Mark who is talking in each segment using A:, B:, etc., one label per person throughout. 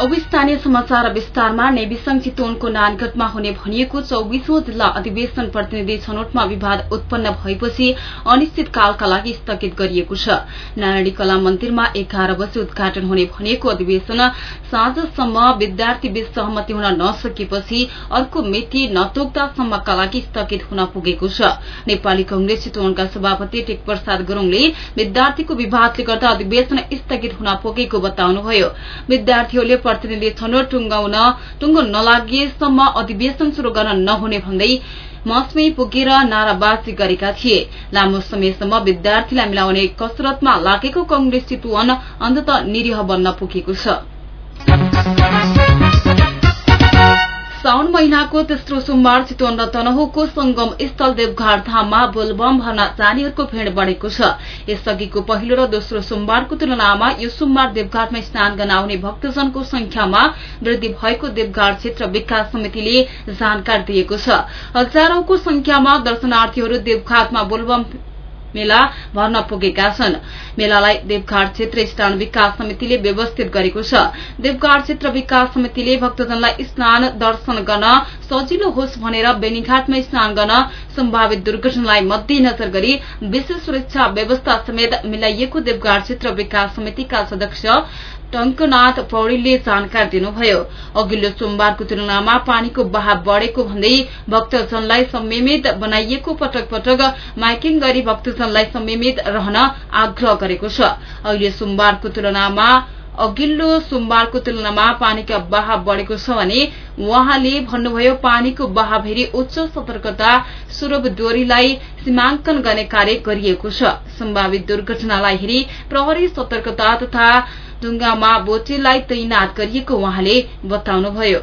A: अब स्थानीय समाचार विस्तारमा नेविसंघ चितवनको नानगढमा हुने भनिएको चौबिसौं जिल्ला अधिवेशन प्रतिनिधि छनौटमा विवाद उत्पन्न भएपछि अनिश्चितकालका लागि स्थगित गरिएको छ। नारायणी कला मन्दिरमा एघार बजे उद्घाटन हुने भनिएको अधिवेशन साँझसम्म विद्यार्थी बीच सहमति हुन नसकेपछि अर्को मिति नतोक्दासम्मका लागि स्थगित हुन पुगेको छ। नेपाली कंग्रेस चितवनका सभापति टेक प्रसाद गुरूङले विद्यार्थीको विवादले गर्दा अधिवेशन स्थगित हुन पुगेको बताउनुभयो। विद्यार्थीहरूले प्रतिनिधि छनौट टुंगाउन टुङ्गो नलागिएसम्म अधिवेशन शुरू गर्न नहुने भन्दै मसमै पुगेर नाराबाजी गरेका थिए। लामो समयसम्म विद्यार्थीलाई मिलाउने कसरतमा लागेको कंग्रेस चितवन अन्तत निरीह बन्न पुगेको छ। साउन महिनाको तेस्रो सोमबार चितवन र तनहुको संगम स्थल देवघाट धाममा बोलबम भर्न जानेहरूको भीड़ बढ़ेको छ। यसअघिको पहिलो र दोस्रो सोमबारको तुलनामा यो सोमबार देवघाटमा स्नान गर्न आउने भक्तजनको संख्यामा वृद्धि भएको देवघाट क्षेत्र विकास समितिले जानकारी दिएको छ। हजारौंको संख्यामा दर्शनार्थीहरू देवघाटमा बोलबम मेला भर्न पुगेका छन्। मेलालाई देवघाट क्षेत्र स्नान विकास समितिले व्यवस्थित गरेको छ। देवघाट क्षेत्र विकास समितिले भक्तजनलाई स्नान दर्शन गर्न सजिलो होस् भनेर बेनीघाटमा स्नान गर्न सम्भावित दुर्घटनालाई मध्यनजर गरी विशेष सुरक्षा व्यवस्था समेत मिलाइएको देवघाट क्षेत्र विकास समितिका सदस्य टंकनाथ पौड़ीले जानकारी दिनुभयो। अघिल्लो सोमबारको तुलनामा पानीको बहाव बढ़ेको भन्दै भक्तजनलाई संयमित बनाइएको पटक पटक माइकिङ गरी भक्तजनलाई संयमित रहन आग्रह गरेको छ। अहिले सोमबारको तुलनामा अघिल्लो सोमबारको तुलनामा पानीका बहाव बढ़ेको छ भने उहाँले भन्नुभयो पानीको बहाव हेरी उच्च सतर्कता स्वरूप डोरीलाई सीमांकन गर्ने कार्य गरिएको छ। सम्भावित दुर्घटनालाई हेरी प्रहरी सतर्कता तथा ढुङ्गामा बोटेलाई तैनात गरिएको उहाँले बताउनुभयो।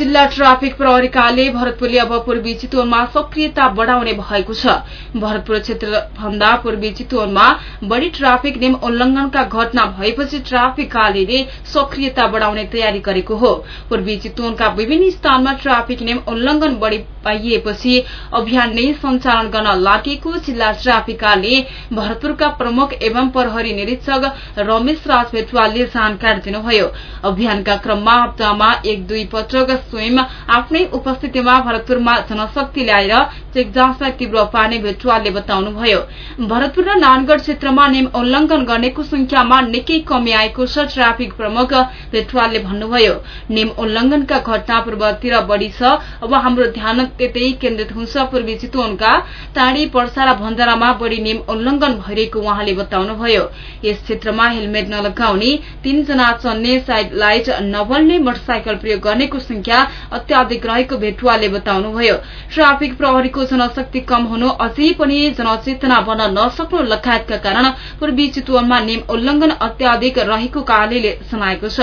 A: जिल्ला ट्राफिक प्रहरीकाले भरतपुरले अब पूर्वी चितवनमा सक्रियता बढ़ाउने भएको छ। भरतपुर क्षेत्र भन्दा पूर्वी चितवनमा बढ़ी ट्राफिक नियम उल्लंघनका घटना भएपछि ट्राफिक कार्यले सक्रियता बढ़ाउने तयारी गरेको हो। पूर्वी चितवनका विभिन्न स्थानमा ट्राफिक नियम उल्लंघन बढ़ी पाइएपछि अभियान नै सञ्चालन गर्न लागेको जिल्ला ट्राफिक कार्यले भरतपुरका प्रमुख एवं प्रहरी निरीक्षक रमेश राज भेटवालले जानकारी दिनुभयो। अभियानका क्रममा हप्तामा एक दुई पटक स्वयं आफ्नै उपस्थितिमा भरतपुरमा जनशक्ति ल्याएर चेक जाँचलाई तीव्र पार्ने भेटुवालले बताउनुभयो। भरतपुर र नानगढ़ क्षेत्रमा नियम उल्लंघन गर्नेको संख्यामा निकै कमी आएको छ ट्राफिक प्रमुख भेटुवालले भन्नुभयो। नियम उल्लंघनका घटना पूर्वतिर बढ़ी छ। अब हाम्रो ध्यान त्यतै केन्द्रित हुन्छ। पूर्वी चितवनका टाँडी पर्सा र भन्जरामा बढ़ी नियम उल्लंघन भइरहेको उहाँले बताउनुभयो। यस क्षेत्रमा हेलमेट नलगाउने तीनजना चल्ने साइड लाइट नबल्ने मोटरसाइकल प्रयोग गर्नेको संख्या संख्या अत्याधिक रहेको भेटुवाले बताउनुभयो। ट्राफिक प्रहरीको जनशक्ति कम हुनु अझै पनि जनचेतना बन्न नसक्नु लगायतका कारण पूर्वी चितवनमा नियम उल्लंघन अत्याधिक रहेको कार्यालयले जनाएको छ।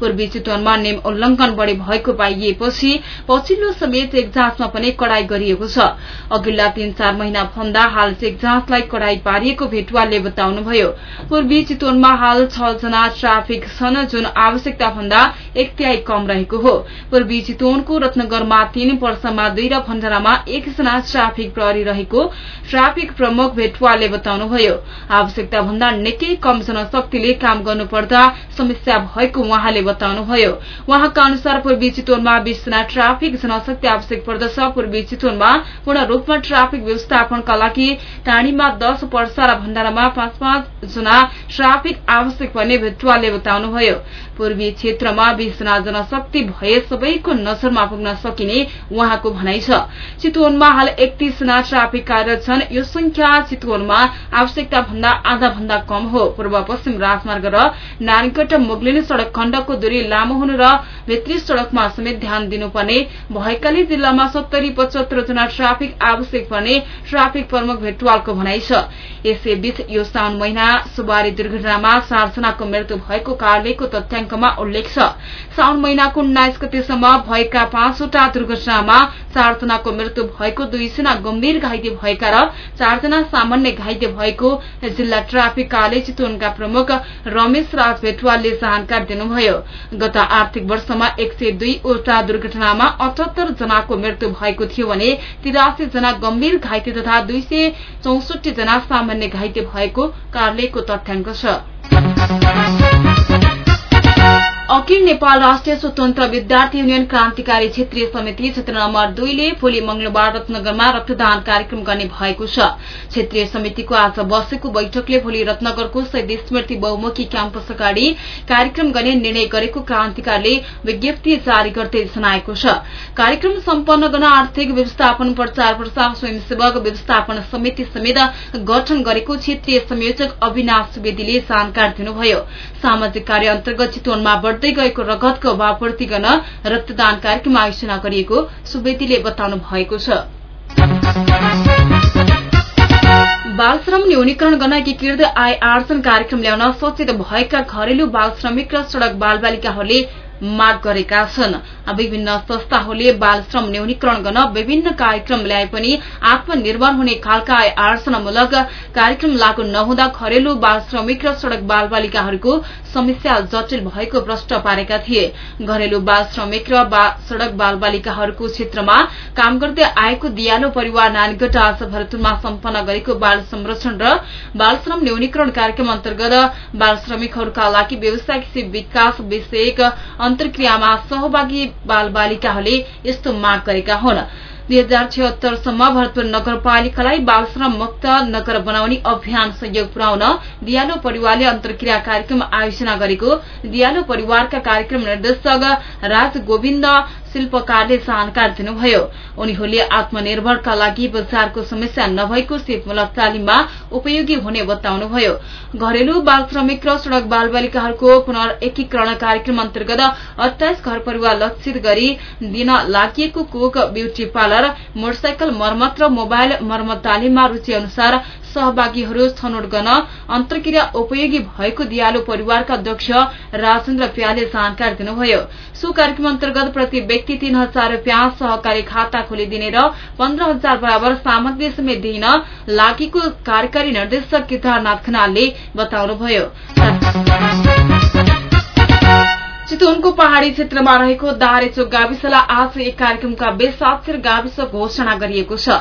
A: पूर्वी चितवनमा नियम उल्लंघन बढ़ी भएको पाइएपछि पछिल्लो समय चेक जाँचमा पनि कड़ाई गरिएको छ। अघिल्ला तीन चार महिना भन्दा हाल चेक जाँचलाई कड़ाई पारिएको भेटुवालले बताउनुभयो। पूर्वी चितवनमा हाल छ जना ट्राफिक छन् जुन आवश्यकता भन्दा एक कम रहेको हो। चितवनको रत्नगरमा तीन वर्षमा दुई र भण्डारामा एकजना ट्राफिक प्रहरी रहेको ट्राफिक प्रमुख भेटवालले बताउनुभयो। आवश्यकता भन्दा निकै कम जनशक्तिले काम गर्नुपर्दा समस्या भएको उहाँले बताउनुभयो। उहाँका अनुसार पूर्वी चितवनमा बीसजना ट्राफिक जनशक्ति आवश्यक पर्दछ। पूर्वी चितवनमा पूर्ण रूपमा ट्राफिक व्यवस्थापनका लागि टाढीमा दश वर्षा र भण्डारामा पाँच पाँच जना ट्राफिक आवश्यक पर्ने भेटवालले बताउनुभयो। पूर्वी क्षेत्रमा बीसजना जनशक्ति भए सबैको नजरमा पुग्न सकिने उहाँको भनाइ छ। चितवनमा हाल एकतीसजना ट्राफिक कार्यरत छन्। यो संख्या चितवनमा आवश्यकता भन्दा आधा भन्दा कम हो। पूर्व पश्चिम राजमार्ग र नारायणगढ मुगलिनी सड़क खण्डको दूरी लामो हुनु र भित्री सड़कमा समेत ध्यान दिनुपर्ने भएकाले जिल्लामा सत्तरी पचहत्तर जना ट्राफिक आवश्यक पर्ने ट्राफिक प्रमुख भेटवालको भनाइ छ। यसैबीच यो साउन महिना सवारी दुर्घटनामा चारजनाको मृत्यु भएको कार्यालयको तथ्याङ्कमा उल्लेख छ। साउन महिनाको उन्नाइस गतेसम्म भएका पाँचवटा दुर्घटनामा चारजनाको मृत्यु भएको दुईजना गम्भीर घाइते भएका र चारजना सामान्य घाइते भएको जिल्ला ट्राफिक कार्यालय चितवनका प्रमुख रमेश राज भेटवालले जानकारी दिनुभयो। गत आर्थिक वर्षमा एक सय दुईवटा दुर्घटनामा अठहत्तर जनाको मृत्यु भएको थियो भने तिरासी जना गम्भीर घाइते तथा दुई सय चौसठी जना सामान्य घाइते भएको कार्यालयको तथ्याङ्क छ। अखिल नेपाल राष्ट्रिय स्वतन्त्र विद्यार्थी युनियन क्रान्तिकारी क्षेत्रीय समिति क्षेत्र नम्बर दुईले भोलि मंगलबार रत्नगरमा रक्तदान कार्यक्रम गर्ने भएको छ। क्षेत्रीय समितिको आज बसेको बैठकले भोलि रत्नगरको शहीद स्मृति बहुमुखी क्याम्पस अगाडि कार्यक्रम गर्ने निर्णय गरेको क्रान्तिकारीले विज्ञप्ति जारी गर्दै जनाएको छ। कार्यक्रम सम्पन्न गर्न आर्थिक व्यवस्थापन प्रचार प्रसार स्वयंसेवक व्यवस्थापन समिति समेत गठन गरेको क्षेत्रीय संयोजक अविनाश सुवेदीले जानकारी दिनुभयो। सामाजिक कार्य अन्तर्गत चितवनमा बढ़दै गएको रगतको अभावपूर्ति गर्न रक्तदान कार्यक्रम आयोजना गरिएको सुवेदीले बताउनु भएको छ। बाल श्रम न्यूनीकरण गर्न एकीकृत आय आर्जन कार्यक्रम ल्याउन सचेत भएका घरेलु बाल श्रमिक र सड़क बाल बालिकाहरूले माग गरेका छन्। विभिन्न संस्थाहरूले बाल श्रम न्यूनीकरण गर्न विभिन्न कार्यक्रम ल्याए पनि आत्मनिर्भर हुने खालका आर्जनामूलक कार्यक्रम लागू नहुँदा घरेलु बाल श्रमिक र सड़क बाल बालिकाहरूको समस्या जटिल भएको प्रश्न पारेका थिए। घरेलु बाल श्रमिक र सड़क बाल बालिकाहरूको क्षेत्रमा काम गर्दै आएको दियालो परिवार नानीगढ आज सम्पन्न गरेको बाल संरक्षण र बाल श्रम न्यूनीकरण कार्यक्रम अन्तर्गत बाल श्रमिकहरूका लागि व्यवसायिक विकास विषयक अन्तर्क्रियामा सहभागी बाल बालिकाहरूले यस्तो माग गरेका हुन्। दुई हजार छिहत्तरसम्म भरतपुर नगरपालिकालाई बाल श्रम मुक्त नगर बनाउने अभियान सहयोग पुर्याउन दियालो परिवारले अन्तर्क्रिया कार्यक्रम आयोजना गरेको। दियालो परिवारका कार्यक्रम निर्देशक राज गोविन्द शिल्पकारले जानकारी दिनुभयो। उनीहरूले आत्मनिर्भरका लागि बजारको समस्या नभएको सिपमूलक तालिममा उपयोगी हुने बताउनुभयो। घरेलु बाल श्रमिक र सड़क बाल बालिकाहरूको पुनर्एकीकरण कार्यक्रम अन्तर्गत अठाइस घर परिवार लक्षित गरी दिन लागि कुक ब्यूटी पार्लर मोटरसाइकल मर्मत र मोबाइल मर्मत तालिममा रूचि अनुसार सहभागीहरू छनौट गर्न अन्तर्क्रिया उपयोगी भएको दियालो परिवारका अध्यक्ष राजेन्द्र प्याले जानकारी दिनुभयो। सो कार्यक्रम अन्तर्गत प्रति व्यक्ति तीन हजार रूपियाँ सहकारी खाता खोलिदिने र पन्ध्र हजार बराबर सामग्री समेत दिन लागेको कार्यकारी निर्देशक केदारनाथ खनालले बताउनुभयो। चितवनको पहाड़ी क्षेत्रमा रहेको दारेचोक गाविसलाई आज एक कार्यक्रमका बेस साक्षर गाविस घोषणा गरिएको छ।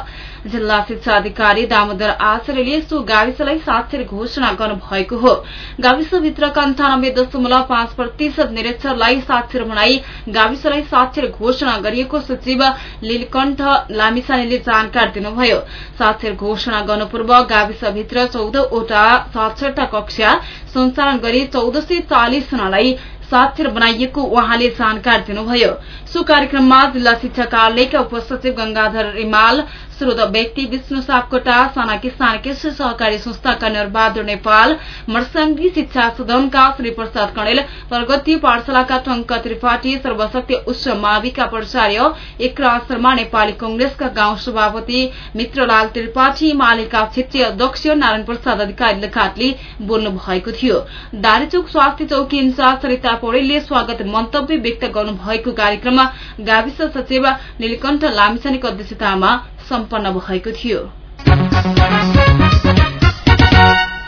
A: जिल्ला शिक्षा अधिकारी दामोदर आचार्यले सो गाविसलाई साक्षर घोषणा गर्नुभएको हो। गाविसभित्रका अन्ठानब्बे दशमलव पाँच प्रतिशत निरक्षरलाई साक्षर बनाई गाविसलाई साक्षर घोषणा गरिएको सचिव लीलकण्ठ लामिसानेले जानकारी दिनुभयो। साक्षर घोषणा गर्नु पूर्व गाविसभित्र चौधवटा साक्षरता कक्षा सञ्चालन गरी चौध सय चालिस जनालाई साक्षर बनाइएको उहाँले जानकारी दिनुभयो। सो कार्यक्रममा जिल्ला शिक्षा कार्यालयका उपसचिव गंगाधर रिमाल स्रोत व्यक्ति विष्णु सापकोटा साना किसान कृषि सहकारी संस्थाका निर्बहादुर नेपाल मर्साङ्गी शिक्षा सदनका श्री प्रसाद कणेल प्रगति पाठशालाका टंक त्रिपाठी सर्वशक्ति उच्च माविका प्राचार्य एकरा शर्मा नेपाली कंग्रेसका गाउँ सभापति मित्रलाल त्रिपाठी मालेका क्षेत्रीय अध्यक्ष नारायण प्रसाद अधिकारी लगायतले बोल्नु भएको थियो। दारीचोक स्वास्थ्य चौकी इन्चार्ज सरिता पौडेलले स्वागत मन्तव्य व्यक्त गर्नुभएको कार्यक्रममा गाविस सचिव नीलकण्ठ लामिछानेको अध्यक्षतामा सम्पन्न भएको थियो।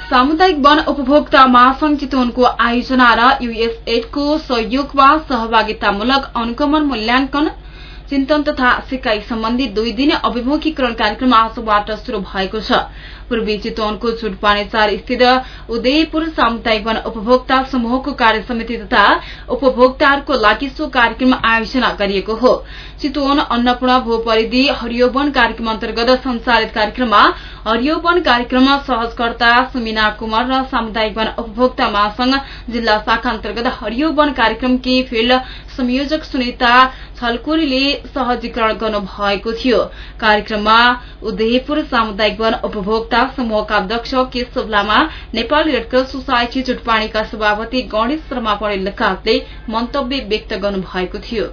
A: सामुदायिक वन उपभोक्ता महासंघ चितवनको आयोजना र युएसएडको सहयोगमा सहभागितामूलक अनुगमन मूल्याङ्कन चिन्तन तथा सिकाई सम्बन्धी दुई दिने अभिमुखीकरण कार्यक्रम आजबाट शुरू भएको छ। पूर्वी चितवनको छुटपाने चार स्थित उदयपुर सामुदायिक वन उपभोक्ता समूहको कार्य समिति तथा उपभोक्ताहरूको लागि सो कार्यक्रम आयोजना गरिएको हो। चितवन अन्नपूर्ण भूपरिधि हरियो वन कार्यक्रम अन्तर्गत संचालित कार्यक्रममा हरियो वन कार्यक्रम सहजकर्ता सुमिना कुमार र सामुदायिक वन उपभोक्ता महासंघ जिल्ला शाखा अन्तर्गत हरियो वन कार्यक्रमकी फिल्ड संयोजक सुनिता छलकोरीले सहजीकरण गर्नु भएको थियो। कार्यक्रममा उदयपुर सामुदायिक वन उपभोक्ता समूहका अध्यक्ष Keshav Lama Nepali Red Cross society चुटपानीका सभापति गणेश शर्मा पौडेल लगायतले मन्तव्य व्यक्त गर्नु भएको थियो।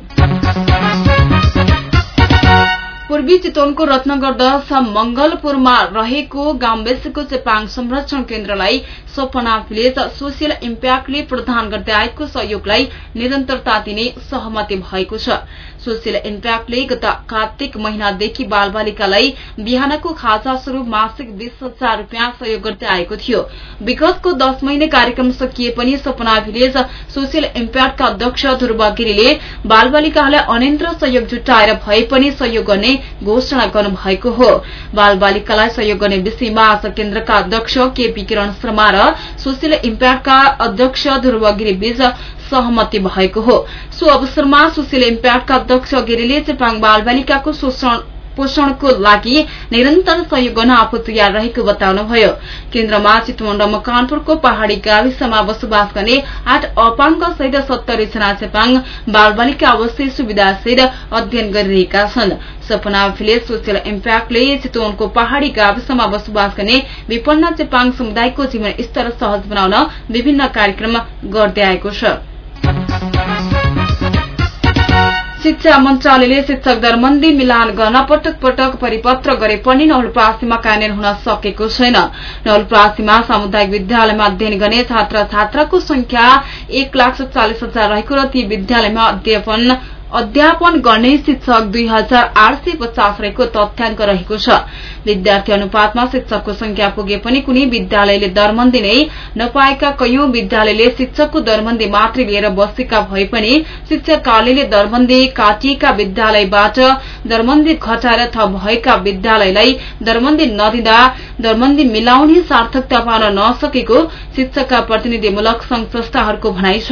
A: पूर्वी चितवनको रत्नगर दश मंगलपुरमा रहेको गाउँबेसीको चेपाङ संरक्षण केन्द्रलाई सपना भिलेज सोसियल इम्प्याक्टले प्रदान गर्दै आएको सहयोगलाई निरन्तरता दिने सहमति भएको छ। सोसियल इम्प्याक्टले गत कार्तिक महिनादेखि बाल बालिकालाई बिहानको खाजा स्वरूप मासिक बीस हजार रूपियाँ सहयोग गर्दै आएको थियो। विगतको दश महिने कार्यक्रम सकिए पनि सपना भिलेज सोसियल इम्प्याक्टका अध्यक्ष ध्रुव गिरीले बाल बालिकाहरूलाई अनेन्द्र सहयोग जुटाएर भए पनि सहयोग गर्ने घोषणा गर्नुभएको हो। बाल बालिकालाई सहयोग गर्ने विषयमा आज केन्द्रका अध्यक्ष केपी किरण शर्मा र सोसियल इम्प्याक्टका अध्यक्ष ध्रुव गिरी बीच सहमति भएको हो। सो अवसरमा सोसियल इम्प्याक्टका अध्यक्ष गिरीले चेपाङ बाल बालिकाको शोषण पोषणको लागि निरन्तर सहयोग गर्न आफू तयार रहेको बताउनुभयो। केन्द्रमा चितवन र मकवानपुरको पहाड़ी गाविसमा बसोबास गर्ने आठ अपाङ्ग सहित सत्तरी जना चेपाङ बाल बालिका अवस्थी सुविधासहित अध्ययन गरिरहेका छन्। सपना भिलेज सोसियल इम्प्याक्टले चितवनको पहाड़ी गाविसमा बसोबास गर्ने विपन्न चेपाङ समुदायको जीवन स्तर सहज बनाउन विभिन्न कार्यक्रम गर्दै आएको छ शिक्षा मन्त्रालयले शिक्षक दरबन्दी मिलान गर्न पटक पटक परिपत्र गरे पनि नवलप्रासीमा कार्यान्वयन हुन सकेको छैन। नवलप्रासीमा सामुदायिक विद्यालयमा अध्ययन गर्ने छात्र छात्राको संख्या एक लाख सत्तालिस हजार रहेको र ती विद्यालयमा अध्यापन अध्यापन गर्ने शिक्षक दुई हजार आठ सय पचास रहेको तथ्याङ्क रहेको छ। विद्यार्थी अनुपातमा शिक्षकको संख्या पुगे पनि कुनै विद्यालयले दरबन्दी नै नपाएका कैयौं विद्यालयले शिक्षकको दरबन्दी मात्रै लिएर बसेका भए पनि शिक्षा कार्यालयले दरबन्दी काटिएका विद्यालयबाट दरबन्दी घटाएर थप भएका विद्यालयलाई दरबन्दी नदिँदा दरबन्दी मिलाउने सार्थकता पाउन नसकेको शिक्षकका प्रतिनिधिमूलक संघ संस्थाहरूको भनाइ छ।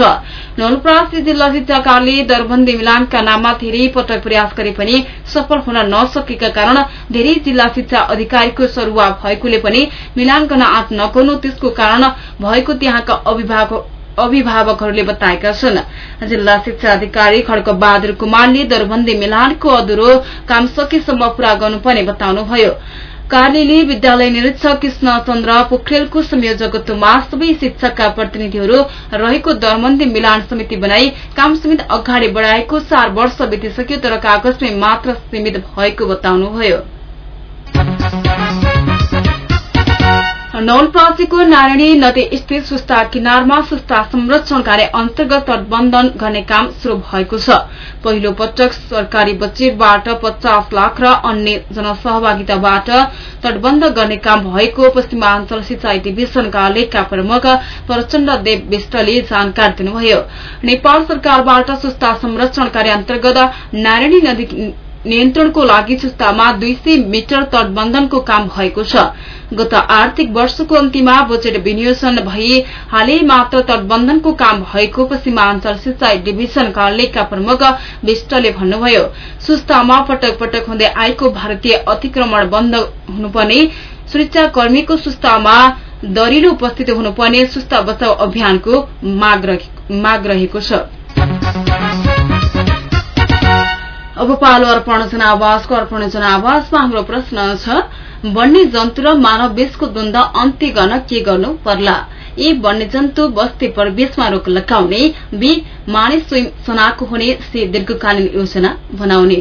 A: नवलपरासी जिल्ला शिक्षा दरबन्दी मिलानका नाममा धेरै पटक प्रयास गरे पनि सफल हुन नसकेका कारण धेरै जिल्ला शिक्षा अधिकारीको सरूवा भएकोले पनि मिलान गर्न आँट नगर्नु त्यसको कारण भएको त्यहाँका अभिभावकहरूले बताएका छन्। जिल्ला शिक्षा अधिकारी खड्क बहादुर कुमारले दरबन्दी मिलानको अधुरो काम सकेसम्म पूरा गर्नुपर्ने बताउनुभयो। कार्यालयले विद्यालय निरीक्षक कृष्ण चन्द्र पोखरेलको संयोजकत्वमा सबै शिक्षकका प्रतिनिधिहरू रहेको दरबन्दी मिलान समिति बनाई काम समिति अगाडि बढ़ाएको चार वर्ष बितिसक्यो तर कागजमै मात्र सीमित भएको बताउनुभयो। नौलप्रासीको नारायणी नदी स्थित सुस्ता किनारमा सुस्ता संरक्षण कार्य अन्तर्गत तटबन्धन गर्ने काम शुरू भएको छ। पहिलो पटक सरकारी बजेटबाट पचास लाख र अन्य जनसहभागिताबाट तटबन्ध गर्ने काम भएको पश्चिमाञ्चल सिंचाई डिभिजनका लेखका प्रमुख प्रचण्ड देव विष्टले जानकारी दिनुभयो। नेपाल सरकारबाट सुस्ता संरक्षण कार्य अन्तर्गत नारायणी नदी नियन्त्रणको लागि सुस्तामा दुई सय मिटर तटबन्धनको काम भएको छ। गत आर्थिक वर्षको अन्तिममा बजेट विनियोजन भई हालै मात्र तटबन्धनको काम भएको पश्चिमाञ्चल सिंचाई डिभिजन कार्यालयका प्रमुख विष्टले भन्नुभयो सुस्तामा पटक पटक हुँदै आएको भारतीय अतिक्रमण बन्द हुनुपर्ने सुरक्षाकर्मीको सुस्तामा दरिलो उपस्थिति हुनुपर्ने सुस्ता बचाउ अभियानको माग रहेको छ। अब पालो अर्पण जनावासको अर्पण जनावासमा हाम्रो प्रश्न छ वन्य जन्तु र मानव बीचको द्वन्द अन्त्य गर्न के गर्नु पर्ला? ए वन्यजन्तु बस्ती परिवेशमा रोक लगाउने बी मानिस स्वयं सनाको हुने से दीर्घकालीन योजना बनाउने।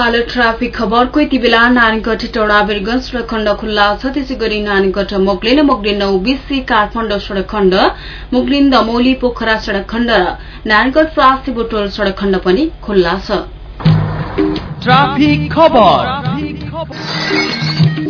A: पालो ट्राफिक खबरको यति बेला नानीगढ टोडा बिरगंज सड़क खण्ड खुल्ला छ। त्यसै गरी नानीगढ मोगलिन मोगलिन नौ बिसी सड़क खण्ड मोगलिन दमौली पोखरा सड़क खण्ड र नारायणगढ प्रासी बुटोल सड़क खण्ड पनि खुल्ला छ।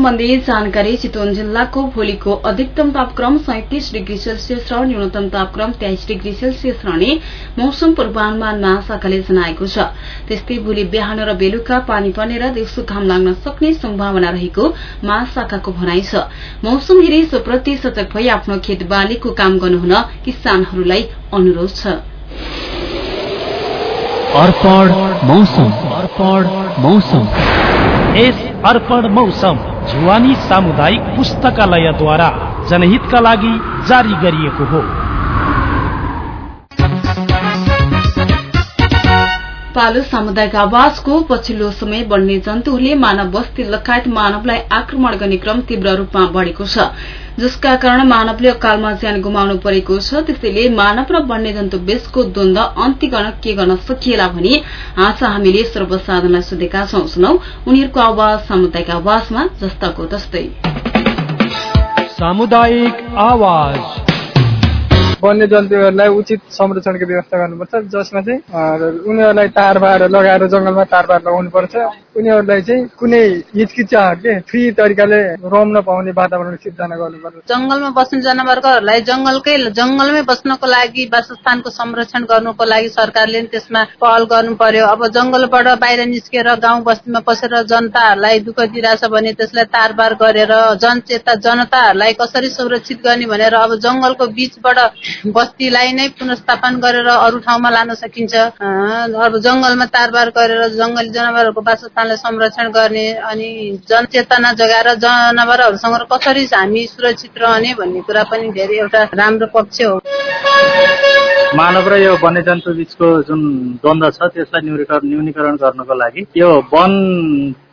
A: सम्बन्धी जानकारी चितवन जिल्लाको भोलिको अधिकतम तापक्रम सैतिस डिग्री सेल्सियस र न्यूनतम तापक्रम तेइस डिग्री सेल्सियस रहने मौसम पूर्वानुमान महाशाखाले जनाएको छ। त्यस्तै भोलि बिहान र बेलुका पानी पर्ने र दिउँसो घाम लाग्न सक्ने सम्भावना रहेको महाशाखाको भनाइ छ। मौसम हेरी सोप्रति सचक भई आफ्नो खेत बालीको काम गर्नुहुन किसानहरूलाई अनुरोध छ।
B: अर्पण मौसम। अर्पण मौसम।
C: यस अर्पण मौसम। जुवानी सामुदायिक पुस्तकालयद्वारा जनहितका लागि जारी गरिएको हो
A: पालो सामुदायिक आवासको पछिल्लो समय बढ्ने जन्तुहरूले मानव बस्ती लगायत मानवलाई आक्रमण गर्ने क्रम तीव्र रूपमा बढ़ेको छ जसका कारण मानवले अकालमा ज्यान गुमाउनु परेको छ। त्यसैले मानव र वन्यजन्तु बीचको द्वन्द अन्त्य गर्न के गर्न सकिएला भनी आज हामीले सर्वसाधारणलाई सोधेका छौं। सुनौ उनीहरूको आवाज सामुदायिक आवाजमा जस्ताको तस्तै।
C: सामुदायिक आवाज।
D: वन्य जन्तुहरूलाई उचित संरक्षणको व्यवस्था गर्नुपर्छ जसमा चाहिँ उनीहरूलाई तारबार लगाएर जङ्गलमा तारबार लगाउनु पर्छ उनीहरूलाई चाहिँ कुनै हिचकिचाहटले फ्री तरिकाले रम्न पाउने वातावरण सिर्जना गर्नुपर्छ।
E: जंगलमा बस्ने जनावरहरूलाई जंगलकै जंगलमै बस्नको लागि वासस्थानको संरक्षण गर्नुको लागि सरकारले त्यसमा पहल गर्नु पर्यो अब जंगलबाट बाहिर निस्केर गाउँ बस्तीमा पसेर जनताहरूलाई दुःख दिइरहेछ भने त्यसलाई तारबार गरेर जनचेता जनताहरूलाई कसरी सुरक्षित गर्ने भनेर अब जंगलको बीचबाट बस्तीलाई नै पुनस्थापन गरेर अरू ठाउँमा लान सकिन्छ। अब जंगलमा तारबार गरेर जंगली जनावरहरूको वासस्थानलाई संरक्षण गर्ने अनि जनचेतना जगाएर जनावरहरूसँग कसरी हामी सुरक्षित रहने भन्ने कुरा पनि धेरै एउटा राम्रो पक्ष हो।
F: मानव र यो वन्यजन्तु बिचको जुन द्वन्द छ त्यसलाई न्यूनीकरण न्यूनीकरण गर्नको लागि यो वन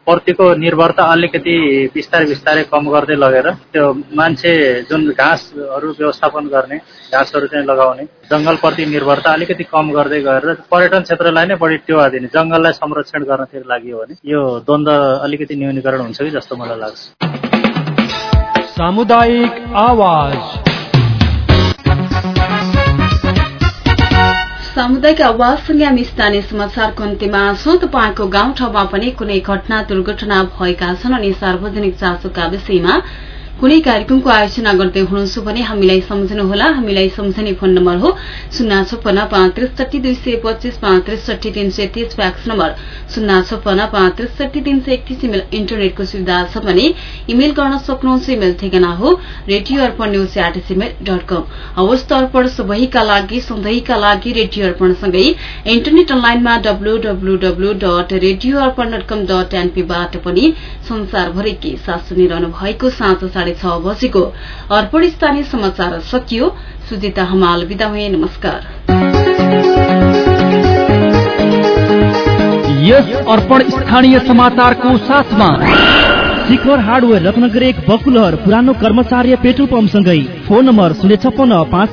F: प्रतिको निर्भरता अलिकति बिस्तारै बिस्तारै कम गर्दै लगेर त्यो मान्छे जुन घाँसहरू व्यवस्थापन गर्ने घाँसहरू चाहिँ लगाउने जङ्गलप्रति निर्भरता अलिकति कम गर्दै गएर पर्यटन क्षेत्रलाई नै बढी टेवा दिने जङ्गललाई संरक्षण गर्नतिर लागि हो भने यो द्वन्द अलिकति न्यूनीकरण हुन्छ कि जस्तो मलाई लाग्छ।
C: सामुदायिक आवाज।
A: सामुदायिक आवाजसँगै हामी स्थानीय समाचारको अन्त्यमा छौं तपाईँको गाउँठाउँमा पनि कुनै घटना दुर्घटना भएका छन् अनि सार्वजनिक चासोका विषयमा कुनै कार्यक्रमको आयोजना गर्दै हुनुहुन्छ भने हामीलाई सम्झनुहोला। हामीलाई सम्झने फोन नम्बर हो शून्य छप्पन्न पाँच त्रिसठी दुई सय पच्चिस पाँच त्रिसठी तीन सय तीस फ्याक्स नम्बर। शून्य छप्पन्न पाँच त्रिसठी तीन सय एकतिस इमेल इन्टरनेटको सुविधा छ भने इमेल गर्न सक्नुहुन्छ। इमेल ठेगाना हो radio Arpan news at Gmail dot com हवस् त अर्पण सबैका लागि सधैँका लागि रेडियो अर्पणसँगै इन्टरनेट अनलाइनमा W W W dot radio Arpan dot com dot एनपीबाट पनि संसारभरि के साथ सुनिरहनु भएको साँझ साढे छ बजेको अर्पण स्थानीय समाचार सकियो। सुजिता हमाल विदा भए नमस्कार।
B: यस अर्पण स्थानीय समाचारको साथमा शिखर हार्डवेयर रत्नगर एक बकुलहर पुरानो कर्मचार्य पेट्रोल पम्पसँगै फोन नम्बर शून्य छप्पन्न पाँच